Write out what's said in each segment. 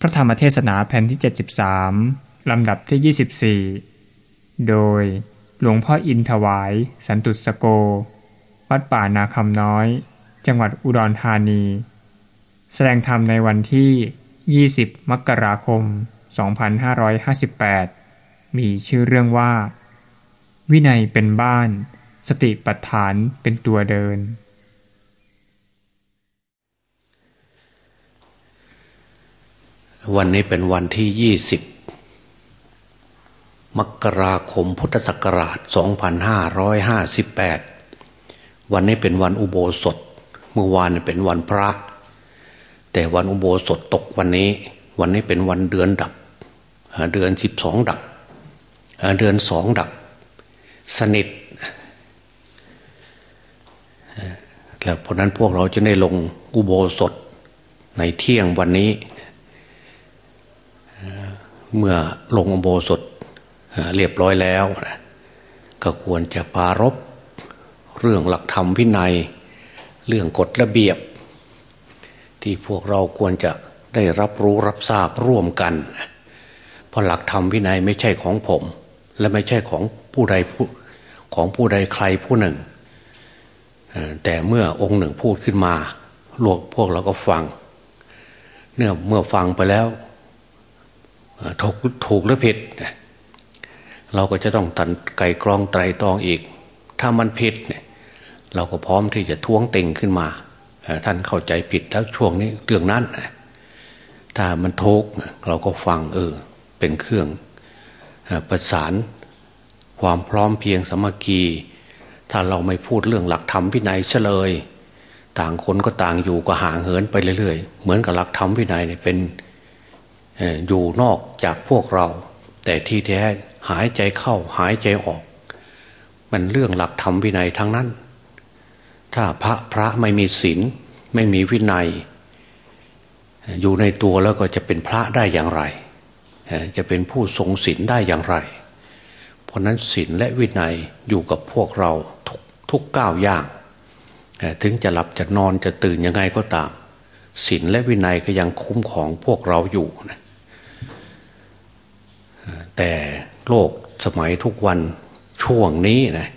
พระธรรมเทศนาแผ่นที่ 73 ลำดับที่ 24 โดยหลวงพ่ออินถวาย สันตุสโก วัดป่านาคำน้อย จังหวัดอุดรธานี แสดงธรรมในวันที่ 20 มกราคม 2558 มีชื่อเรื่องว่า วินัยเป็นบ้าน สติปัฏฐานเป็นตัวเดิน วันนี้เป็นวันที่ยี่สิบมกราคมพุทธศักราช 2558 วันนี้เป็นวันอุโบสถ เมื่อวานเป็นวันพระ แต่วันอุโบสถตกวันนี้ วันนี้เป็นวันเดือนดับ เดือนสิบสองดับ เดือนสองดับ สนิทแล้วเพราะนั้นพวกเราจะได้ลงอุโบสถในเที่ยงวันนี้ เมื่อลงอุโบสถเรียบร้อยแล้วก็ควรจะปารบเรื่องหลักธรรมวินัย เรื่องกฎระเบียบ ที่พวกเราควรจะได้รับรู้รับทราบร่วมกัน เพราะหลักธรรมวินัยไม่ใช่ของผม และไม่ใช่ของผู้ใดผู้ของผู้ใดใครผู้หนึ่ง แต่เมื่อองค์หนึ่งพูดขึ้นมาลวกพวกเราก็ฟัง เนื่อเมื่อฟังไปแล้ว ถูกถูกหรือผิด เราก็จะต้องตันไก่กรองไตรตองอีก ถ้ามันผิดเนี่ยเราก็พร้อมที่จะท้วงติงขึ้นมา ท่านเข้าใจผิดแล้วช่วงนี้เรื่องนั้น ถ้ามันทุกเราก็ฟังเออ เป็นเครื่องประสานความพร้อมเพียงสมัคคีถ้าเราไม่พูดเรื่องหลักธรรมวินัยเฉลย ต่างคนก็ต่างอยู่ก็ห่างเหินไปเรื่อยๆ เหมือนกับหลักธรรมวินัยเนี่ยเป็น อยู่นอกจากพวกเรา แต่ที่แท้หายใจเข้าหายใจออก มันเรื่องหลักธรรมวินัยทั้งนั้น ถ้าพระพระไม่มีศีลไม่มีวินัย อยู่ในตัวแล้วก็จะเป็นพระได้อย่างไร จะเป็นผู้ทรงศีลได้อย่างไร เพราะนั้นศีลและวินัยอยู่กับพวกเราทุกทุกก้าวย่าง ถึงจะหลับจะนอนจะตื่นยังไงก็ตามศีลและวินัยก็ยังคุ้มของพวกเราอยู่นะ แต่โลกสมัยทุกวันช่วงนี้นะ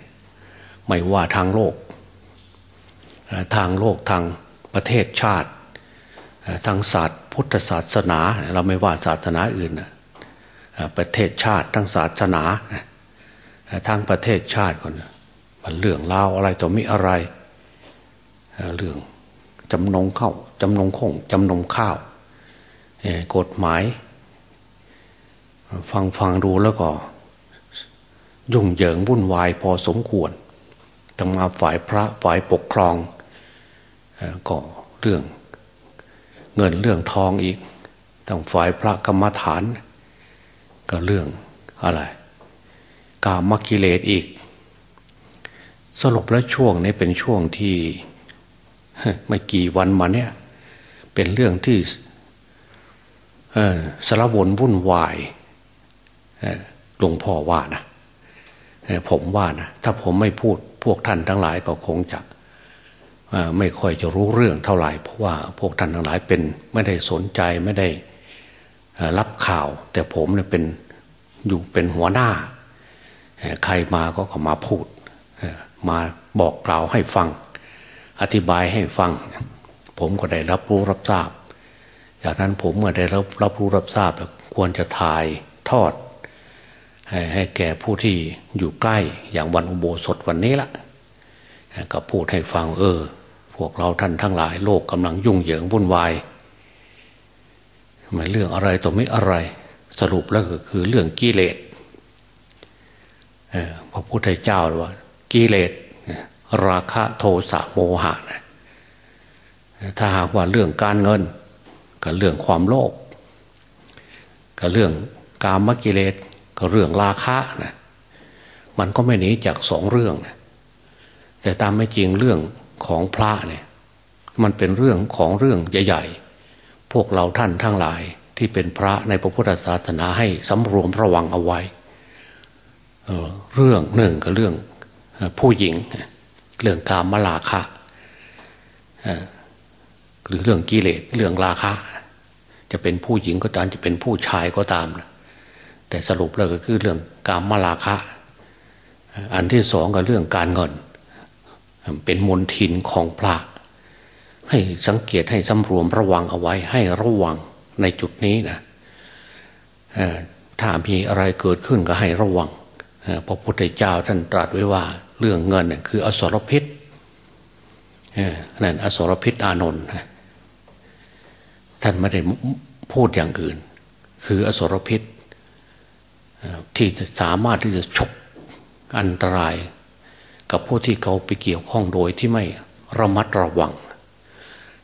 ไม่ว่าทางโลก ทางโลกทางประเทศชาติ ทางศาสตร์ พุทธศาสนา เราไม่ว่าศาสนาอื่นนะประเทศชาติทั้งศาสนาทางประเทศชาติก่อนมันเรื่องเล่าอะไรต่อมีอะไร เรื่องจำนงเข้าจำนงคงจำนงข้าวกฎหมาย ฟังฟังดูแล้วก็ ยุ่งเหยิงวุ่นวายพอสมควรตั้งมาฝ่ายพระฝ่ายปกครองก็เรื่องเงินเรื่องทองอีกตั้งฝ่ายพระกรรมฐาน ก็เรื่องอะไรกามกิเลสอีก สรุปแล้วช่วงนี้เป็นช่วงที่ไม่กี่วันมาเนี่ย เป็นเรื่องที่สารวนวุ่นวาย หลวงพ่อว่านะผมว่านะถ้าผมไม่พูดพวกท่านทั้งหลายก็คงจะไม่ค่อยจะรู้เรื่องเท่าไหร่เพราะว่าพวกท่านทั้งหลายเป็นไม่ได้สนใจไม่ได้รับข่าว แต่ผมเนี่ยเป็นอยู่เป็นหัวหน้า ใครมาก็ก็มาพูด มาบอกกล่าวให้ฟัง อธิบายให้ฟัง ผมก็ได้รับรู้รับทราบ จากนั้นผมเมื่อได้รับรับรู้รับทราบควรจะถ่ายทอด ให้แก่ผู้ที่อยู่ใกล้อย่างวันอุโบสถวันนี้ละก็พูดให้ฟังเออ พวกเราท่านทั้งหลายโลกกำลังยุ่งเหยิงวุ่นวายมันเรื่องอะไรตัวไม่อะไร สรุปแล้วก็คือเรื่องกิเลสพระพุทธเจ้าว่า กิเลสราคะโทสะโมหะนะถ้าหากว่าเรื่องการเงินกับเรื่องความโลภกับเรื่องกามกิเลส เรื่องราคะนะมันก็ไม่หนีจากสองเรื่องนะแต่ตามไม่จริงเรื่องของพระเนี่ย มันเป็นเรื่องของเรื่องใหญ่ ๆ พวกเราท่านทั้งหลายที่เป็นพระในพระพุทธศาสนาให้สำรวมระวังเอาไว้เเรื่องหนึ่งกับเรื่องผู้หญิง เรื่องกามราคะหรือเรื่องกิเลสเรื่องราคะ จะเป็นผู้หญิงก็ตามจะเป็นผู้ชายก็ตามนะ แต่สรุปแล้วก็คือเรื่องการมราคะ อันที่สองก็เรื่องการเงิน เป็นมนทินของพระ ให้สังเกตให้สำรวมระวังเอาไว้ให้ระวังในจุดนี้นะถ้ามีอะไรเกิดขึ้นก็ให้ระวังพระพุทธเจ้าท่านตรัสไว้ว่า เรื่องเงินคืออสรพิษนั่นอสรพิษอานนท์ท่านไม่ได้พูดอย่างอื่น คืออสรพิษ ที่จะสามารถที่จะฉกอันตราย กับผู้ที่เขาไปเกี่ยวข้องโดยที่ไม่ระมัดระวัง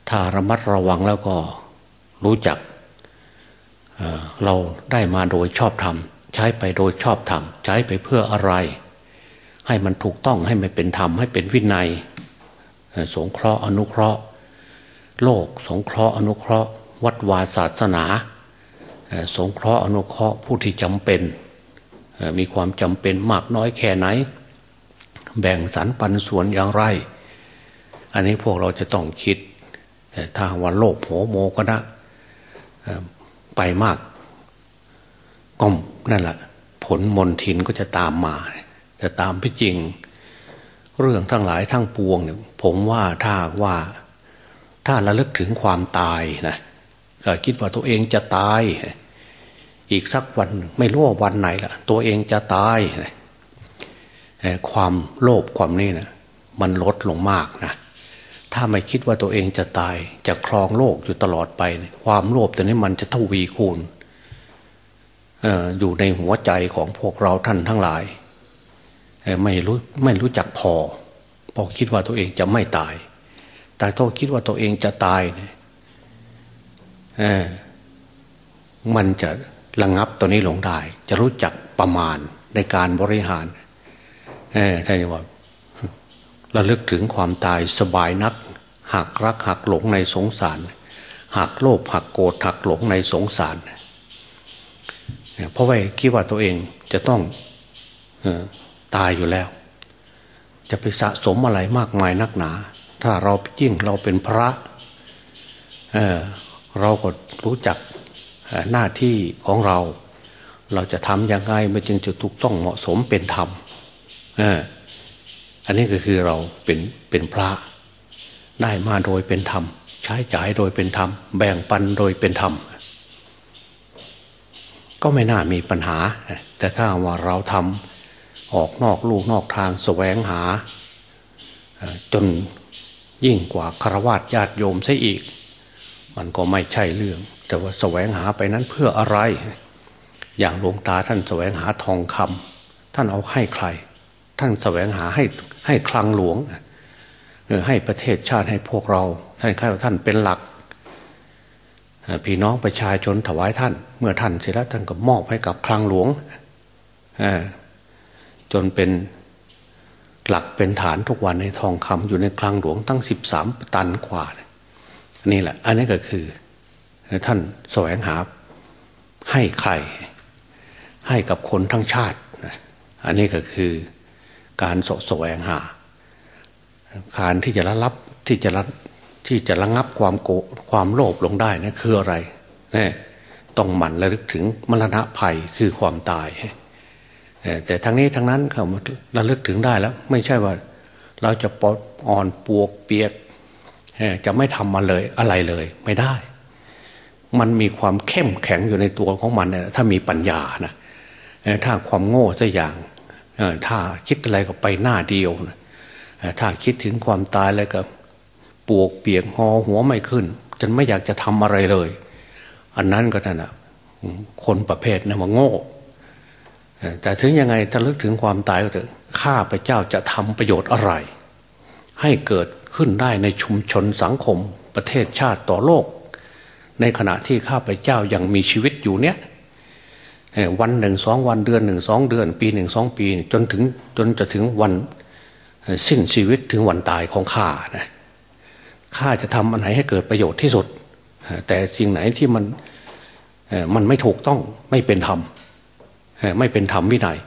ถ้าระมัดระวังแล้วก็รู้จักเเราได้มาโดยชอบธรรม ใช้ไปโดยชอบธรรม ใช้ไปเพื่ออะไร ให้มันถูกต้องให้มันเป็นธรรมให้เป็นวินัย สงเคราะห์อนุเคราะห์ โลกสงเคราะห์อนุเคราะห์ วัดวาศาสนา สงเคราะห์อนุเคราะห์ผู้ที่จำเป็น มีความจำเป็นมากน้อยแค่ไหน แบ่งสรรปันส่วนอย่างไร อันนี้พวกเราจะต้องคิดแต่ถ้าวันโลกโหโมก็นะไปมากก็นั่นแหละผลมนทินก็จะตามมา แต่ตามพี่จริง เรื่องทั้งหลายทั้งปวงเนี่ยผมว่าถ้าว่าถ้าระลึกถึงความตายนะก็คิดว่าตัวเองจะตาย อีกสักวันไม่รู้ว่าวันไหนละตัวเองจะตายความโลภความนี่นะมันลดลงมากนะถ้าไม่คิดว่าตัวเองจะตาย จะครองโลกอยู่ตลอดไป ความโลภตัวนี้มันจะทวีคูณอยู่ในหัวใจของพวกเราท่านทั้งหลายไม่รู้ไม่รู้จักพอพอคิดว่าตัวเองจะไม่ตาย แต่ถ้าคิดว่าตัวเองจะตายเนี่ยมันจะ ระงงับตัวนี้ลงได้ จะรู้จักประมาณในการบริหารเออท่านว่าระลึกถึงความตายสบายนักหักรักหักหลงในสงสารหักโลภหักโกรธหักหลงในสงสาร เพราะว่าคิดว่าตัวเองจะต้องตายอยู่แล้ว จะไปสะสมอะไรมากมายนักหนา ถ้าเรายิ่งเราเป็นพระเเราก็รู้จัก หน้าที่ของเรา เราจะทำยังไงมันจึงจะถูกต้องเหมาะสมเป็นธรรมอันนี้ก็คือเราเป็นเป็นพระได้มาโดยเป็นธรรม ใช้จ่ายโดยเป็นธรรม แบ่งปันโดยเป็นธรรม ก็ไม่น่ามีปัญหา แต่ถ้าว่าเราทำออกนอกลูกนอกทางแสวงหา จนยิ่งกว่าคารวะญาติโยมซะอีก มันก็ไม่ใช่เรื่อง แต่ว่าแสวงหาไปนั้นเพื่ออะไร อย่างหลวงตาท่านแสวงหาทองคำท่านเอาให้ใคร ท่านแสวงหาให้ให้คลังหลวงให้ประเทศชาติให้พวกเรา ท่านข้าท่านเป็นหลักพี่น้องประชาชนถวายท่าน เมื่อท่านเสร็จแล้วท่านก็มอบให้กับคลังหลวงจนเป็นหลักเป็นฐานทุกวันในทองคำอยู่ในคลังหลวงตั้งสิบสามตันกว่า นี่แหละ อันนี้ก็คือ ท่านแสวงหาให้ใคร ให้กับคนทั้งชาติ อันนี้ก็คือการสแสวงหา การที่จะระลับที่จะที่จะระงับความโกความโลภลงได้นะคืออะไรนี่ต้องหมั่นระลึกถึงมรณะภัยคือความตาย แต่ทั้งนี้ทั้งนั้นเขาระลึกถึงได้แล้ว ไม่ใช่ว่า เราจะปอดอ่อนปวกเปียกจะไม่ทำมาเลยอะไรเลยไม่ได้ มันมีความเข้มแข็งอยู่ในตัวของมันเนี่ยถ้ามีปัญญานะถ้าความโง่สักอย่างถ้าคิดอะไรก็ไปหน้าเดียวนะถ้าคิดถึงความตายแล้วก็ปวกเปียกหอหัวไม่ขึ้น จนไม่อยากจะทำอะไรเลย อันนั้นก็นั่นนะคนประเภทนะมันโง่ แต่ถึงยังไงถ้าลึกถึงความตายก็เถอะข้าพเจ้าจะทำประโยชน์อะไร ให้เกิดขึ้นได้ในชุมชนสังคมประเทศชาติต่อโลก ในขณะที่ข้าพเจ้ายังมีชีวิตอยู่เนี้ยวันหนึ่งสองวันเดือนหนึ่งสองเดือน ปีหนึ่งสองปีจนถึงจนจะถึงวันสิ้นชีวิตถึงวันตายของข้านะข้าจะทำอันไหนให้เกิดประโยชน์ที่สุด แต่สิ่งไหนที่มันมันไม่ถูกต้องไม่เป็นธรรมไม่เป็นธรรมวินัย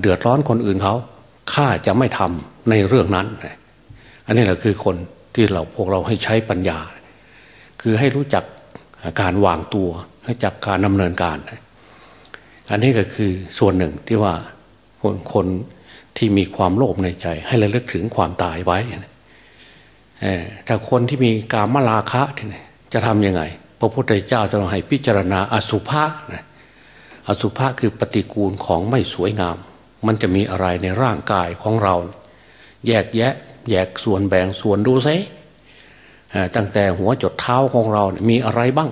เดือดร้อนคนอื่นเขาข้าจะไม่ทำในเรื่องนั้น อันนี้แหละคือคนที่เราพวกเราให้ใช้ปัญญา คือให้รู้จักการวางตัวรู้จากการดำเนินการ อันนี้ก็คือส่วนหนึ่งที่ว่าคนคนที่มีความโลภในใจ ให้ระลึกถึงความตายไว้แต่คนที่มีการมลาคะจะทำยังไง พระพุทธเจ้าจะให้พิจารณาอสุภะนะอสุภะคือปฏิกูลของไม่สวยงาม มันจะมีอะไรในร่างกายของเรา แยกแยะ แยกส่วนแบ่งส่วนดูซิ ตั้งแต่หัวจดเท้าของเรามีอะไรบ้าง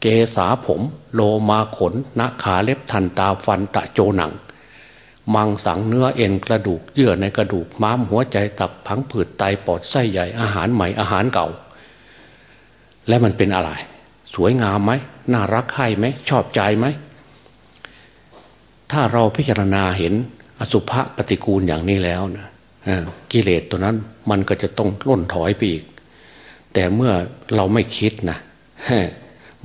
เกษาผม โลมาขนนาขาเล็บทันตาฟันตะโจหนัง มังสังเนื้อเอ็นกระดูกเยื่อในกระดูกม้ามหัวใจตับพังผืดไตปอดไส้ใหญ่อาหารใหม่อาหารเก่า และมันเป็นอะไร สวยงามไหมน่ารักใครไหมชอบใจไหมถ้าเราพิจารณาเห็นอสุภะปฏิกูลอย่างนี้แล้วนะกิเลสตัวนั้นมันก็จะต้องล่นถอยไปอีก แต่เมื่อเราไม่คิดนะ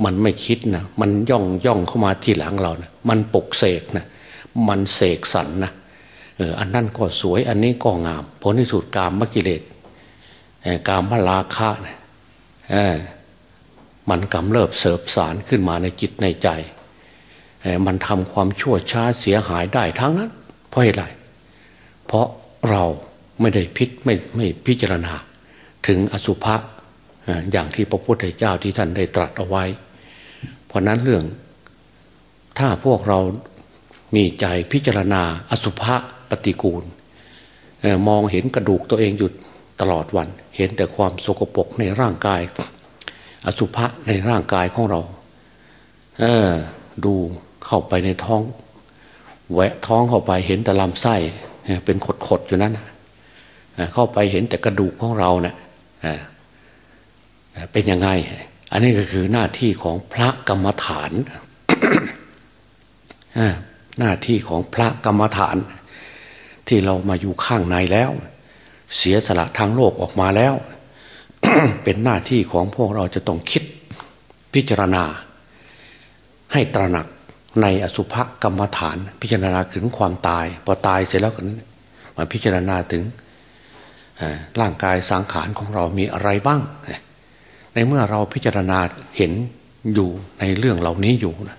มันไม่คิดนะมันย่องย่องเข้ามาที่หลังเรานะมันปกเสกนะมันเสกสรรนะเอออันนั้นก็สวย อันนี้ก็งาม ผลที่สุดกามมกิเลสกามพลาคะนะมันกำเริบเสบสารขึ้นมาในจิตในใจ มันทำความชั่วช้าเสียหายได้ทั้งนั้น เพราะอะไร เพราะเราไม่ได้พิษไม่ไม่พิจารณา ถึงอสุภะ อย่างที่พระพุทธเจ้าที่ท่านได้ตรัสเอาไว้ เพราะนั้นเรื่อง ถ้าพวกเรามีใจพิจารณาอสุภะปฏิกูล มองเห็นกระดูกตัวเองอยู่ตลอดวัน เห็นแต่ความโสกปรกในร่างกาย อสุภะในร่างกายของเรา เออ ดูเข้าไปในท้องแหวะท้องเข้าไปเห็นแต่ลำไส้เป็นขดๆอยู่นั้นเข้าไปเห็นแต่กระดูกของเราเนะี่ย เป็นยังไง อันนี้ก็คือหน้าที่ของพระกรรมฐานหน้าที่ของพระกรรมฐาน ที่เรามาอยู่ข้างในแล้ว เสียสละทางโลกออกมาแล้ว เป็นหน้าที่ของพวกเราจะต้องคิดพิจารณา ให้ตระหนักในอสุภกรรมฐาน พิจารณาถึงความตาย พอตายเสร็จแล้วกันมาพิจารณาถึงร่างกายสังขารของเรามีอะไรบ้าง ในเมื่อเราพิจารณาเห็นอยู่ในเรื่องเหล่านี้อยู่นะ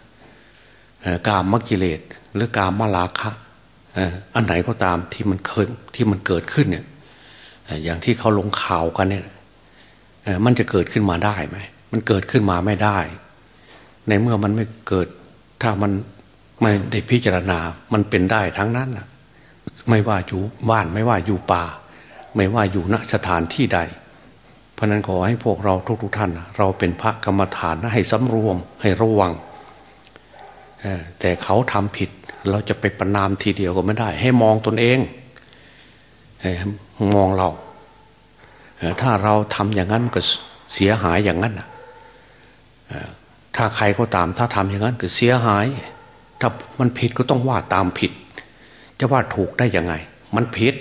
กามมกิเลสหรือกามมาลาคะอันไหนก็ตามที่มันเคยที่มันเกิดขึ้นเนี่ยอย่างที่เขาลงข่าวกันเนี่ยมันจะเกิดขึ้นมาได้ไหมมันเกิดขึ้นมาไม่ได้ ในเมื่อมันไม่เกิดถ้ามันไม่ได้พิจารณา มันเป็นได้ทั้งนั้นแหละไม่ว่าอยู่บ้านไม่ว่าอยู่ป่า ไม่ว่าอยู่ณสถานที่ใด เพราะนั้นขอให้พวกเราทุกๆท่าน เราเป็นพระกรรมฐานให้สำรวมให้ระวังแต่เขาทำผิด เราจะไปประนามทีเดียวก็ไม่ได้ ให้มองตนเองมองเรา ถ้าเราทำอย่างนั้นก็เสียหายอย่างนั้นถ้าใครก็ตาม ถ้าทำอย่างนั้นก็เสียหาย ถ้ามันผิดก็ต้องว่าตามผิด จะว่าถูกได้ยังไง มันผิด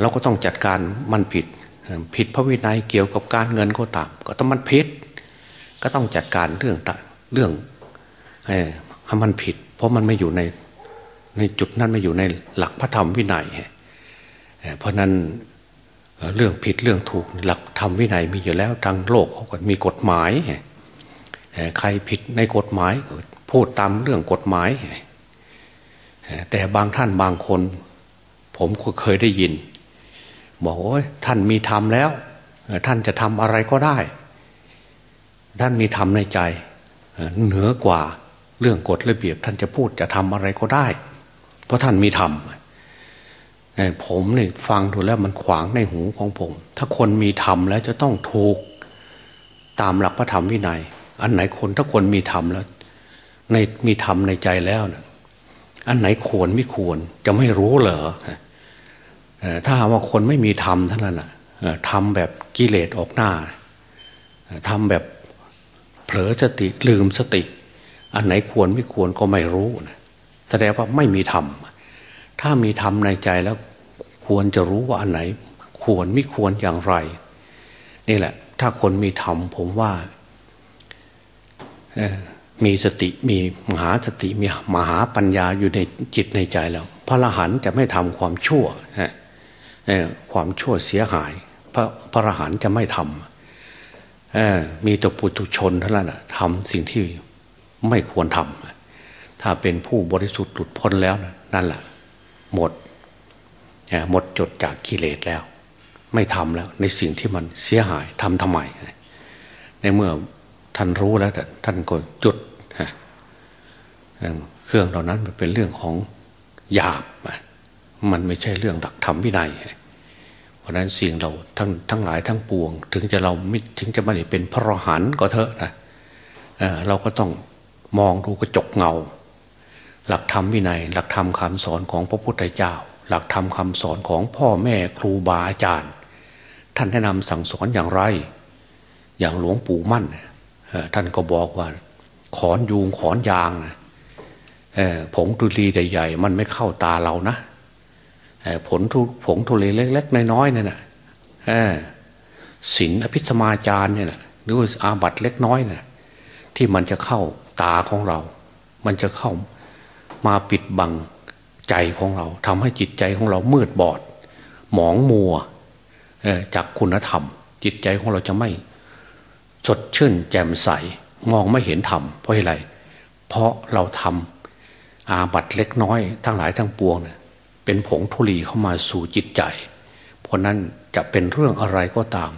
เราก็ต้องจัดการมันผิด ผิดพระวินัยเกี่ยวกับการเงินก็ตาม ก็ต้องมันผิด ก็ต้องจัดการเรื่องเรื่องให้มันผิด เพราะมันไม่อยู่ในในจุดนั้นไม่อยู่ในหลักพระธรรมวินัยเพราะนั้นเรื่องผิดเรื่องถูกหลักธรรมวินัยมีอยู่แล้วทางโลกเขาก็มีกฎหมายใครผิดในกฎหมายพูดตามเรื่องกฎหมาย แต่บางท่านบางคน ผมก็เคยได้ยิน บอกว่าท่านมีธรรมแล้ว ท่านจะทำอะไรก็ได้ ท่านมีธรรมในใจ เหนือกว่าเรื่องกฎระเบียบ ท่านจะพูดจะทำอะไรก็ได้ เพราะท่านมีธรรมผมเนี่ยฟังดูแล้วมันขวางในหูของผม ถ้าคนมีธรรมแล้วจะต้องถูกตามหลักพระธรรมวินัย อันไหนคนถ้าคนมีธรรมแล้ว ในมีธรรมในใจแล้วนะอันไหนควรไม่ควรจะไม่รู้เหรอ ถ้าว่าคนไม่มีธรรมเท่านั้นนะทำแบบกิเลสออกหน้าทำแบบเผลอสติลืมสติ อันไหนควรไม่ควรก็ไม่รู้นะแสดงว่าไม่มีธรรม ถ้ามีธรรมในใจแล้วควรจะรู้ว่าอันไหน ควรไม่ควรอย่างไร นี่แหละ ถ้าคนมีธรรมผมว่ามีสติมีมหาสติมีมหาปัญญาอยู่ในจิตในใจแล้ว พระอรหันจะไม่ทำความชั่ว ความชั่วเสียหาย พระพระหันจะไม่ทำมีตัวปุถุชนเท่านั้นทำสิ่งที่ไม่ควรทำถ้าเป็นผู้บริสุทธิ์หลุดพ้นแล้วนั่นแหละหมดหมดจดจากกิเลสแล้ว ไม่ทำแล้ว ในสิ่งที่มันเสียหายทำทำไม ในเมื่อท่านรู้แล้วท่านก็จุดเครื่องเหล่านั้นมันเป็นเรื่องของหยาบ มันไม่ใช่เรื่องดักธรรมวินัย ราะนั้นสิ่งเราทั้งทั้งหลายทั้งปวง ถึงจะเราไม่ถึงจะไม่ได้เป็นพระรหันต์ก็เถอะนะเราก็ต้องมองดูกระจกเงา หลักธรรมวินัย หลักธรรมคำสอนของพระพุทธเจ้า หลักธรรมคาสอนของพ่อแม่ครูบาอาจารย์ ท่านแนะนำสั่งสอนอย่างไร อย่างหลวงปู่มั่นท่านก็บอกว่า ขอนยูงขอนยางนะผงทุลีใหญ่ๆมันไม่เข้าตาเรานะ ผลทุผงทุลีเล็กๆน้อยๆเนี่ยนะศีลอภิสมาจารเนี่ยนะหรืออาบัตเล็กน้อยเนี่ยที่มันจะเข้าตาของเรา มันจะเข้ามาปิดบังใจของเราทำให้จิตใจของเรามืดบอด หมองมัวจากคุณธรรม จิตใจของเราจะไม่สดชื่นแจ่มใส มองไม่เห็นธรรมเพราะอะไร เพราะเราทำอาบัตเล็กน้อย ทั้งหลายทั้งปวงเนี่ย เป็นผงทุลีเข้ามาสู่จิตใจ เพราะนั้นจะเป็นเรื่องอะไรก็ตาม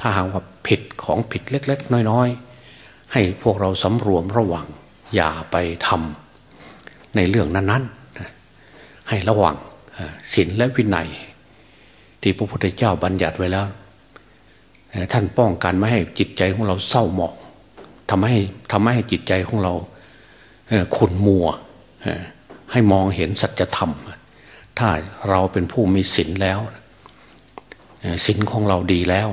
ถ้าหากว่าผิดของผิดเล็ก ๆ น้อยๆ ให้พวกเราสำรวมระวัง อย่าไปทำในเรื่องนั้นๆ ให้ระวังศีลและวินัย ที่พระพุทธเจ้าบัญญัติไว้แล้ว ท่านป้องกันไม่ให้จิตใจของเราเศร้าหมองทำให้ทำให้จิตใจของเราขุนมัวให้มองเห็นสัจธรรม ถ้าเราเป็นผู้มีศีลแล้วศีลของเราดีแล้ว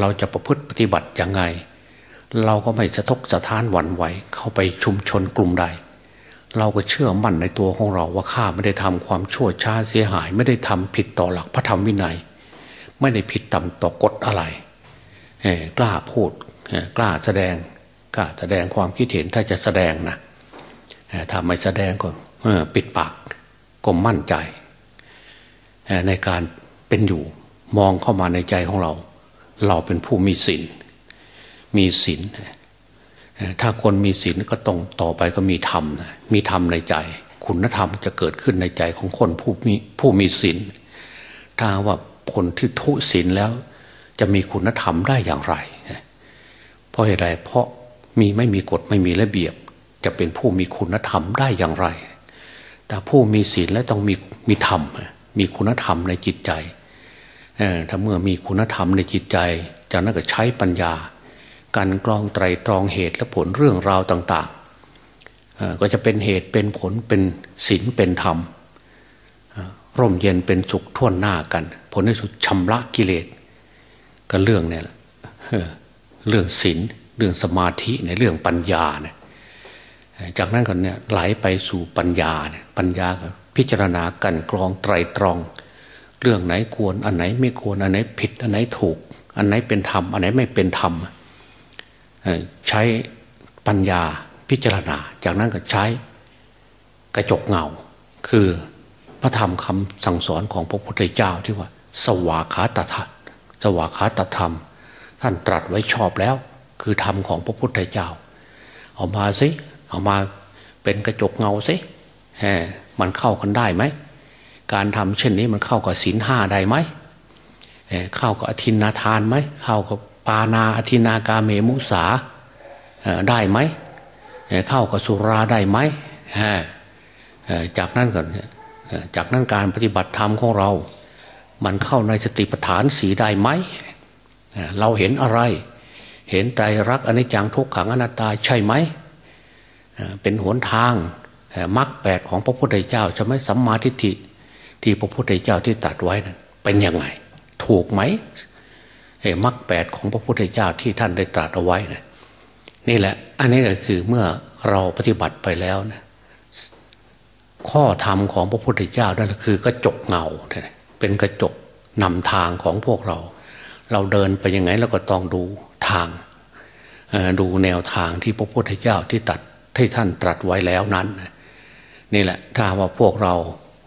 เราจะประพฤติปฏิบัติยังไง เราก็ไม่สะทกสะท้านหวั่นไหวเข้าไปชุมชนกลุ่มใด เราก็เชื่อมั่นในตัวของเราว่าข้าไม่ได้ทำความชั่วช้าเสียหาย ไม่ได้ทำผิดต่อหลักพระธรรมวินัย ไม่ได้ผิดต่ำต่อกฎอะไรกล้าพูดกล้าแสดงกล้าแสดงความคิดเห็นถ้าจะแสดงนะถ้าไม่แสดงก็ปิดปาก ก็มั่นใจ ในการเป็นอยู่มองเข้ามาในใจของเรา เราเป็นผู้มีศีลมีศีลถ้าคนมีศีลก็ต้องต่อไปก็มีธรรมมีธรรมในใจ คุณธรรมจะเกิดขึ้นในใจของคนผู้มีผู้มีศีลถ้าว่าคนที่ทุศีลแล้ว จะมีคุณธรรมได้อย่างไร เพราะอะไรเพราะมีไม่มีกฎไม่มีระเบียบ จะเป็นผู้มีคุณธรรมได้อย่างไร แต่ผู้มีศีลและต้องมีมีธรรม มีคุณธรรมในจิตใจถ้าเมื่อมีคุณธรรมในจิตใจ จากนั้นก็ใช้ปัญญา การกรองไตรตรองเหตุและผลเรื่องราวต่างๆ ก็จะเป็นเหตุเป็นผลเป็นศีลเป็นธรรม ร่มเย็นเป็นสุขท่วนหน้ากัน ผลในสุดชำระกิเลสก็เรื่องเนี่ยแหละเรื่องศีลเรื่องสมาธิในเรื่องปัญญาเนี่ย จากนั้นก็เนี่ยไหลไปสู่ปัญญาเนี่ยปัญญาพิจารณากันกรองไตรตรอง เรื่องไหนควรอันไหนไม่ควรอันไหนผิด อันไหนถูก อันไหนเป็นธรรมอันไหนไม่เป็นธรรมใช้ปัญญาพิจารณา จากนั้นก็ใช้กระจกเงา คือพระธรรมคำสั่งสอนของพระพุทธเจ้าที่ว่า สวาขาตถะสวาขาตธรรม ท่านตรัสไว้ชอบแล้ว คือธรรมของพระพุทธเจ้า เอามาสิ เอามาเป็นกระจกเงาสิมันเข้ากันได้ไหม การทำเช่นนี้มันเข้ากับศีลห้าได้ไหมเข้ากับอธินาทานไหมเข้ากับปานาอธินากาเมมุสาได้ไหมเข้ากับสุราได้ไหมจากนั้นก่อนจากนั้นการปฏิบัติธรรมของเรา มันเข้าในสติปัฏฐานสีได้ไหม เราเห็นอะไร เห็นใจรักอนิจจังทุกขังอนัตตาใช่ไหม เป็นหนทางมรรคแปดของพระพุทธเจ้าจะไม่สัมมาทิฏฐิที่พระพุทธเจ้าที่ตัดไว้นั้นเป็นยังไง ถูกไหมมรรคแปดของพระพุทธเจ้าที่ท่านได้ตรัสเอาไว้นะนี่แหละ อันนี้ก็คือเมื่อเราปฏิบัติไปแล้วนะข้อธรรมของพระพุทธเจ้านั่นคือกระจกเงาเป็นกระจกนำทางของพวกเรา เราเดินไปยังไงเราก็ต้องดูทางดูแนวทางที่พระพุทธเจ้าที่ตัด ที่ท่านตรัสไว้แล้วนั้น นี่แหละถ้าว่าพวกเรา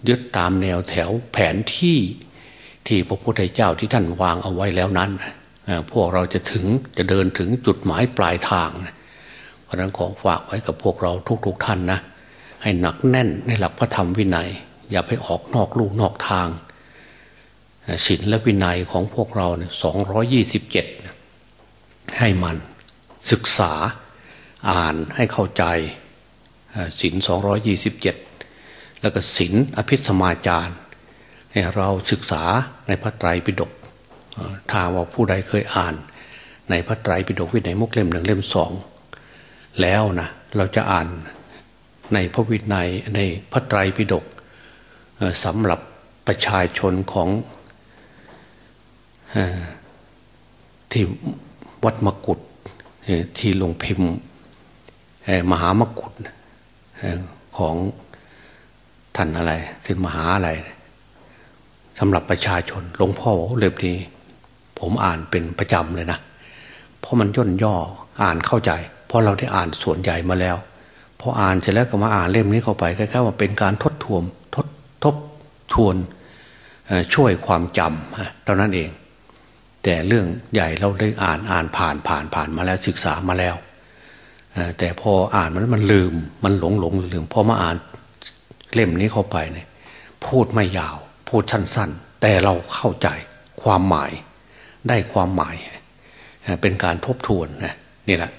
ยึดตามแนวแถวแผนที่ที่พระพุทธเจ้าที่ท่านวางเอาไว้แล้วนั้น พวกเราจะถึงจะเดินถึงจุดหมายปลายทาง เพราะนั้นของฝากไว้กับพวกเราทุกๆทท่านนะ ให้หนักแน่นในหลักพระธรรมวินัย อย่าไปออกนอกลู่นอกทางศีลและวินัยของพวกเราเนี่ยสองยี่สิบเจ็ดให้มันศึกษา อ่านให้เข้าใจศีลสองยี่สิบเจ็ดแล้วก็ศีลอภิสมาจารให้เราศึกษาในพระไตรปิฎกถ้าว่าผู้ใดเคยอ่าน ในพระไตรปิฎกวินัยมุกเล่มหนึ่งเล่มสองแล้วนะเราจะอ่านในพระวินัยในพระไตรปิฎกสำหรับประชาชนของที่วัดมกุฎที่ลงพิมพ์ มหามกุฎของท่านอะไรที่มหาอะไรสำหรับประชาชนหลวงพ่อเล่มนี้ ผมอ่านเป็นประจำเลยนะเพราะมันย่นย่ออ่านเข้าใจ เพราะเราได้อ่านส่วนใหญ่มาแล้วพออ่านเสร็จแล้วก็มาอ่านเล่มนี้เข้าไปคล้ายๆว่าเป็นการทดทวนทดทบทวนช่วยความจำเท่านั้นเอง แต่เรื่องใหญ่เราได้อ่านอ่านผ่านผ่านผ่านมาแล้วศึกษามาแล้ว แต่พออ่านมันมันลืม มันหลงหลงลืมพอมาอ่านเล่มนี้เข้าไปเนี่ยพูดไม่ยาว พูดสั้นๆ แต่เราเข้าใจความหมายได้ความหมาย เป็นการทบทวนนะนี่แหละ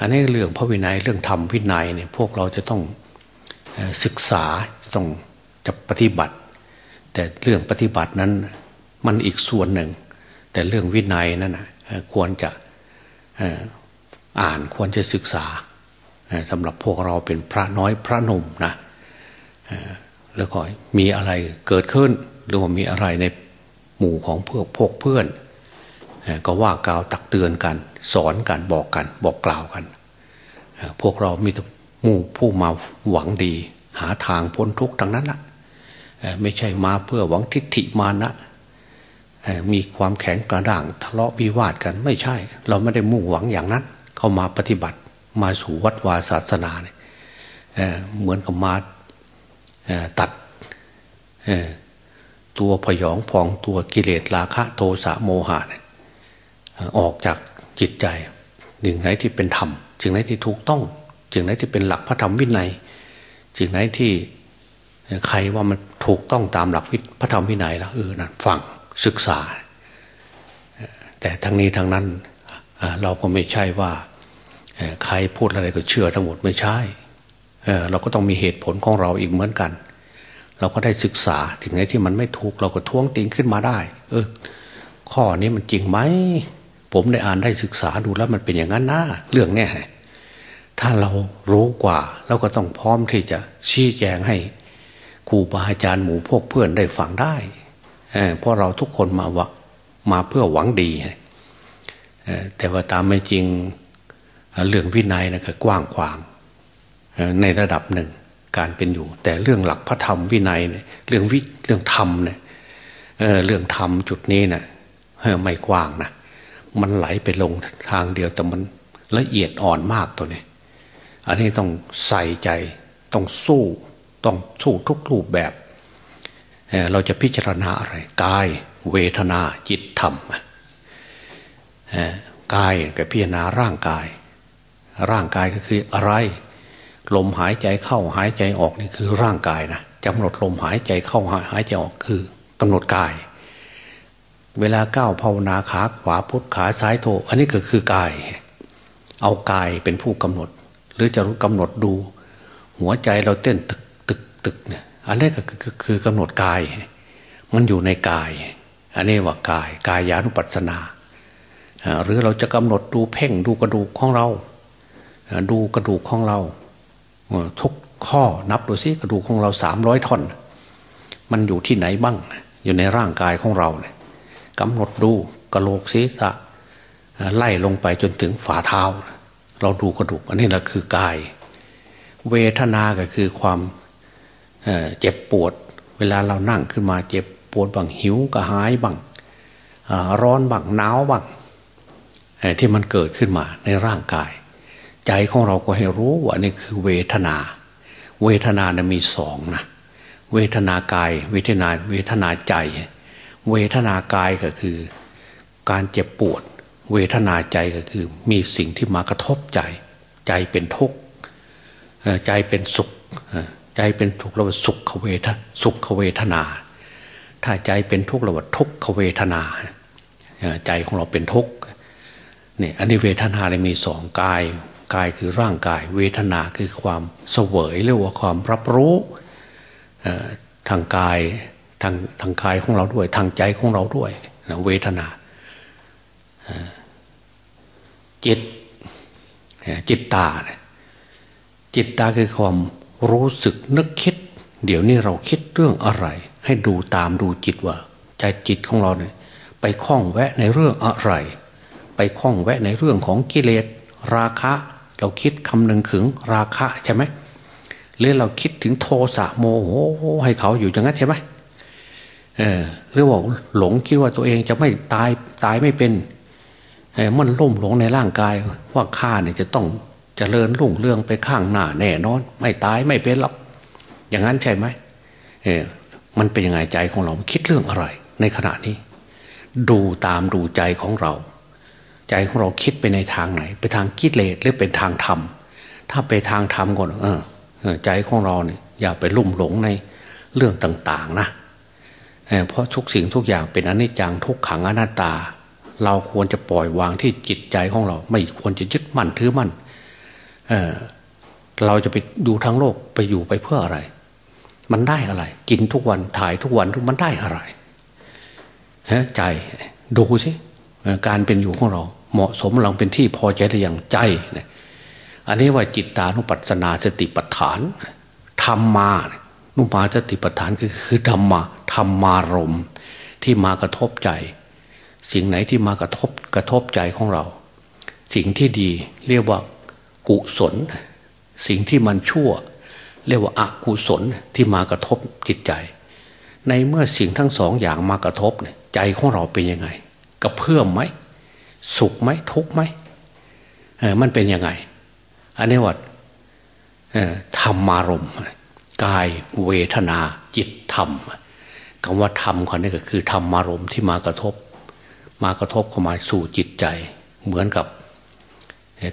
อันนี้เรื่องพระวินัยเรื่องธรรมวินัยเนี่ยพวกเราจะต้องศึกษาจะต้องจะปฏิบัติ แต่เรื่องปฏิบัตินั้นมันอีกส่วนหนึ่ง แต่เรื่องวินัยนั้นนะควรจะ อ่านควรจะศึกษาสำหรับพวกเราเป็นพระน้อยพระหนุ่มนะแล้วก็มีอะไรเกิดขึ้น หรือว่ามีอะไรในหมู่ของพวกพวกเพื่อน ก็ว่ากล่าวตักเตือนกัน สอนกันบอกกันบอกกล่าวกัน พวกเรามีหมู่ผู้มาหวังดี หาทางพ้นทุกข์ทั้งนั้นละไม่ใช่มาเพื่อหวังทิฏฐิมานะมีความแข็งกระด่างทะเลาะวิวาทกันไม่ใช่ เราไม่ได้มุ่งหวังอย่างนั้น เข้ามาปฏิบัติ มาสู่วัดวาศาสนาเนี่ยเหมือนกับมาตัดตัวพยองพองตัวกิเลสราคะโทสะโมหะเนี่ยออกจากจิตใจหนึ่งไหนที่เป็นธรรมจึงไหนที่ถูกต้องจึงไหนที่เป็นหลักพระธรรมวินัยจึงไหนที่ใครว่ามันถูกต้องตามหลักพระธรรมวินัยแล้วเออนั่นฟังศึกษา แต่ทั้งนี้ทั้งนั้น เราก็ไม่ใช่ว่าใครพูดอะไรก็เชื่อทั้งหมดไม่ใช่เราก็ต้องมีเหตุผลของเราอีกเหมือนกัน เราก็ได้ศึกษาถึงไหนที่มันไม่ถูกเราก็ท้วงติงขึ้นมาได้ เออ ข้อนี้มันจริงไหมผมได้อ่านได้ศึกษาดูแล้วมันเป็นอย่างนั้นนะเรื่องเนี้ยถ้าเรารู้กว่าเราก็ต้องพร้อมที่จะชี้แจงให้ครูบาอาจารย์หมู่พวกเพื่อนได้ฟังได้เพราะเราทุกคนมาวะมาเพื่อหวังดี แต่ว่าตามไม่จริงเรื่องวินัยนะก็กว้างขวางในระดับหนึ่งการเป็นอยู่ แต่เรื่องหลักพระธรรมวินัยเนี่ยเรื่องวิเรื่องธรรมเนี่ยเรื่องธรรมจุดนี้นะ่ยไม่กว้างนะมันไหลไปลงทางเดียวแต่มันละเอียดอ่อนมากตัวนี้ อันนี้ต้องใส่ใจต้องสู้ต้องสู้ทุกรูปแบบเราจะพิจารณาอะไรกาย เวทนาจิตธรรม กายก็พิจารณาร่างกาย ร่างกายก็คืออะไร ลมหายใจเข้าหายใจออกนี่คือร่างกายนะกำหนดลมหายใจเข้าหายใจออกคือกำหนดกาย เวลาก้าวภาวนาขาขวาพุทขาซ้ายโทอันนี้ก็คือกาย เอากายเป็นผู้กำหนด หรือจะรู้กำหนดดู หัวใจเราเต้นตึกตึกตึกเนี่ยอันนี้ก็คือคือกำหนดกาย มันอยู่ในกาย อันนี้ว่ากายกายานุปัสสนา หรือเราจะกำหนดดูเพ่งดูกระดูกของเรา ดูกระดูกของเรา ทุกข้อนับดูซิกระดูกของเราสามร้อยท่อน มันอยู่ที่ไหนบ้าง อยู่ในร่างกายของเราเนี่ยกำหนดดูกระโหลกศีรษะไล่ลงไปจนถึงฝ่าเท้า เราดูกระดูก อันนี้แหละคือกาย เวทนาก็คือความเจ็บปวด เวลาเรานั่งขึ้นมาเจ็บปวดบางหิวกระหายบางร้อนบางหนาวบาง ที่มันเกิดขึ้นมาในร่างกาย ใจของเราก็ให้รู้ว่านี่คือเวทนา เวทนานะมีสองนะเวทนากาย เวทนาเวทนาใจ เวทนากายก็คือ การเจ็บปวด เวทนาใจก็คือ มีสิ่งที่มากระทบใจ ใจเป็นทุกข์ใจเป็นสุขใจเป็นทุกข์เราสุขเวทสุขเวทนา ถ้าใจเป็นทุกข์เราทุกขเวทนา ใจของเราเป็นทุกข์ นี่อันนี้เวทนาเนี่ยมีสองกายกายคือร่างกาย เวทนาคือความเสวยเรียกว่าความรับรู้ทางกายทางทางกายของเราด้วย ทางใจของเราด้วยนะเวทนาจิตจิตตา จิตตาคือความรู้สึกนึกคิด เดี๋ยวนี้เราคิดเรื่องอะไร ให้ดูตามดูจิตว่า ใจจิตของเราเนี่ยไปคล้องแวะในเรื่องอะไร ไปคล้องแวะในเรื่องของกิเลสราคะ เราคิดคำหนึ่งถึงราคะใช่ไหมหรือเราคิดถึงโทสะโมโหให้เขาอยู่อย่างนั้นใช่ไหมเออหรือว่าหลงคิดว่าตัวเองจะไม่ตายตายไม่เป็นมันล่มหลงในร่างกายว่าข้าเนี่ยจะต้องจเจริญรุ่งเรืองไปข้างหน้าแน่นอน ไม่ตายไม่เป็นหรอกอย่างนั้นใช่ไหมเออมันเป็นยังไงใจของเราคิดเรื่องอะไร ในขณะนี้ ดูตามดูใจของเรา ใจของเราคิดไปในทางไหน ไปทางกิเลสหรือเป็นทางธรรม ถ้าไปทางธรรมก่อนเออใจของเราเนี่ยอย่าไปลุ่มหลงในเรื่องต่าง ๆ นะเพราะทุกสิ่งทุกอย่างเป็นอนิจจังทุกขังอนัตตา เราควรจะปล่อยวางที่จิตใจของเรา ไม่ควรจะยึดมั่นถือมั่นเเราจะไปดูทั้งโลกไปอยู่ไปเพื่ออะไร มันได้อะไร กินทุกวันถ่ายทุกวันทุกมันได้อะไรฮะใจดูสิ การเป็นอยู่ของเรา เหมาะสมเราเป็นที่พอใจหรือยังใจเนี่ยอันนี้ว่าจิตตานุปัสสนาสติปัฏฐานธรรมานุมาสติปัฏฐานคือคือธรรมะธรรมารมที่มากระทบใจ สิ่งไหนที่มากระทบกระทบใจของเรา สิ่งที่ดีเรียกว่ากุศล สิ่งที่มันชั่ว เรียกว่าอากุศลที่มากระทบจิตใจ ในเมื่อสิ่งทั้งสองอย่างมากระทบเนี่ยใจของเราเป็นยังไง ระเพื่อมไหมสุขไหมทุกไหมเออมันเป็นยังไง อันนี้ว่าธรรมารมกายเวทนาจิตธรรมคำว่าธรรมคนนี้ก็คือธรรมารมที่มากระทบ มากระทบเข้ามาสู่จิตใจ เหมือนกับ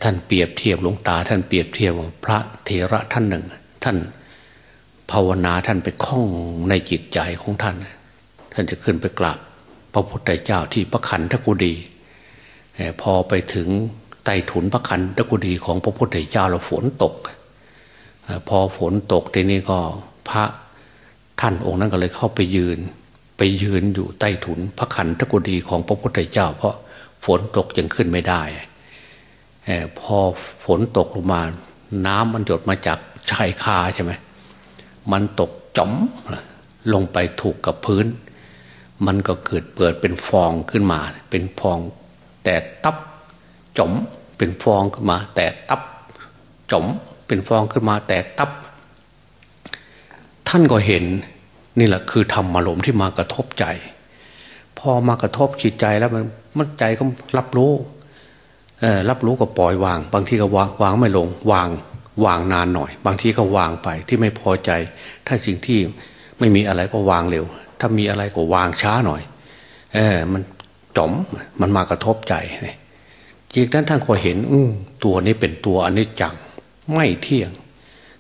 ท่านเปรียบเทียบหลวงตา ท่านเปรียบเทียบพระเทระท่านหนึ่ง ท่านภาวนาท่านไปคล้องในจิตใจของท่าน ท่านจะขึ้นไปกราบ พระพุทธเจ้าที่พระขันธกุดีพอไปถึงใต้ถุนพระคันตะกุดีของพระพุทธเจ้าเราฝนตก พอฝนตกทีนี้ก็พระท่านองค์นั้นก็เลยเข้าไปยืน ไปยืนอยู่ใต้ถุนพระคันตะกุดีของพระพุทธเจ้า เพราะฝนตกยังขึ้นไม่ได้พอฝนตกลงมา น้ำมันหยดมาจากชายคาใช่ไหมมันตกจ๋อมลงไปถูกกับพื้น มันก็เกิดเปิดเป็นฟองขึ้นมา เป็นฟอง แต่ตับจมเป็นฟองขึ้นมา แตกตับจมเป็นฟองขึ้นมา แตกตับ ท่านก็เห็นนี่แหละคือธรรมอารมณ์ที่มากระทบใจ พอมากระทบจิตใจแล้วมันมันใจก็รับรู้รับรู้ก็ปล่อยวาง บางทีก็วางวางไม่ลง วางวางนานหน่อย บางทีก็วางไปที่ไม่พอใจ ถ้าสิ่งที่ไม่มีอะไรก็วางเร็วถ้ามีอะไรก็วางช้าหน่อย เออ มันจมมันมากระทบใจเนี่ยจากนั้นท่านก็เห็น อืตัวนี้เป็นตัวอนิจจัง ไม่เที่ยง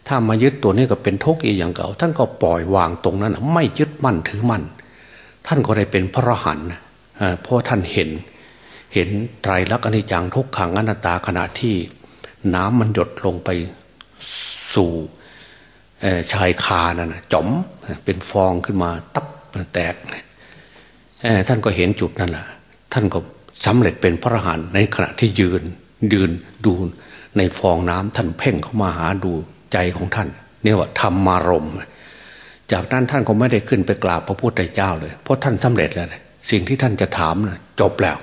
ถ้ามายึดตัวนี้ก็เป็นทุกข์อีกอย่างเก่า ท่านก็ปล่อยวางตรงนั้นไม่ยึดมั่นถือมั่น ท่านก็ได้เป็นพระหันเพราะท่านเห็น เห็นไตรลักษณ์อนิจจังทุกขังอนัตตาขณะที่ น้ำมันหยดลงไปสู่ชายคานั่นจมเป็นฟองขึ้นมาตับ แตกท่านก็เห็นจุดนั่นแหละท่านก็สำเร็จเป็นพระอรหันต์ในขณะที่ยืนยืนดูในฟองน้ำท่านเพ่งเข้ามาหาดูใจของท่านเนี่ยว่าธรรมารมจากนั้นท่านก็ไม่ได้ขึ้นไปกราบพระพุทธเจ้าเลย เพราะท่านสำเร็จแล้วสิ่งที่ท่านจะถามนะจบแล้ว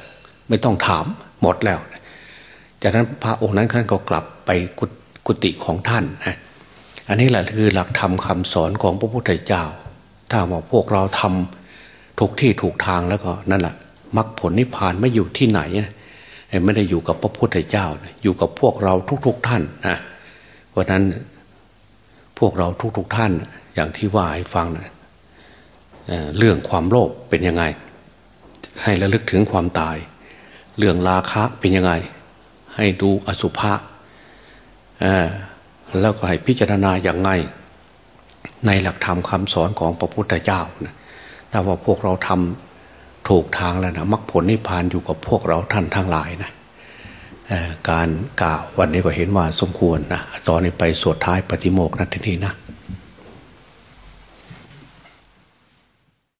ไม่ต้องถามหมดแล้ว จากนั้นพระองค์นั้นท่านก็กลับไปกุฏิของท่านนะอันนี้แหละคือหลักธรรมคาสอนของพระพุทธเจ้า ถ้าว่าพวกเราทำถูกที่ถูกทางแล้วก็นั่นแหละมรรคผลนิพพานไม่อยู่ที่ไหนไม่ได้อยู่กับพระพุทธเจ้า อยู่กับพวกเราทุก ๆทท่านนะวันนั้นพวกเราทุกๆทท่าน อย่างที่ว่าให้ฟังนะเรื่องความโลภเป็นยังไง ให้ระลึกถึงความตาย เรื่องราคะเป็นยังไง ให้ดูอสุภะแล้วก็ให้พิจารณาอย่างไง ในหลักธรรมคำสอนของพระพุทธเจ้านะแต่ว่าพวกเราทำถูกทางแล้วนะมรรคผลนิพพานอยู่กับพวกเราท่านทั้งหลายนะการกล่าววันนี้ก็เห็นว่าสมควรนะตอนนี้ไปสวดท้ายปฏิโมกข์นะทีนี้นะ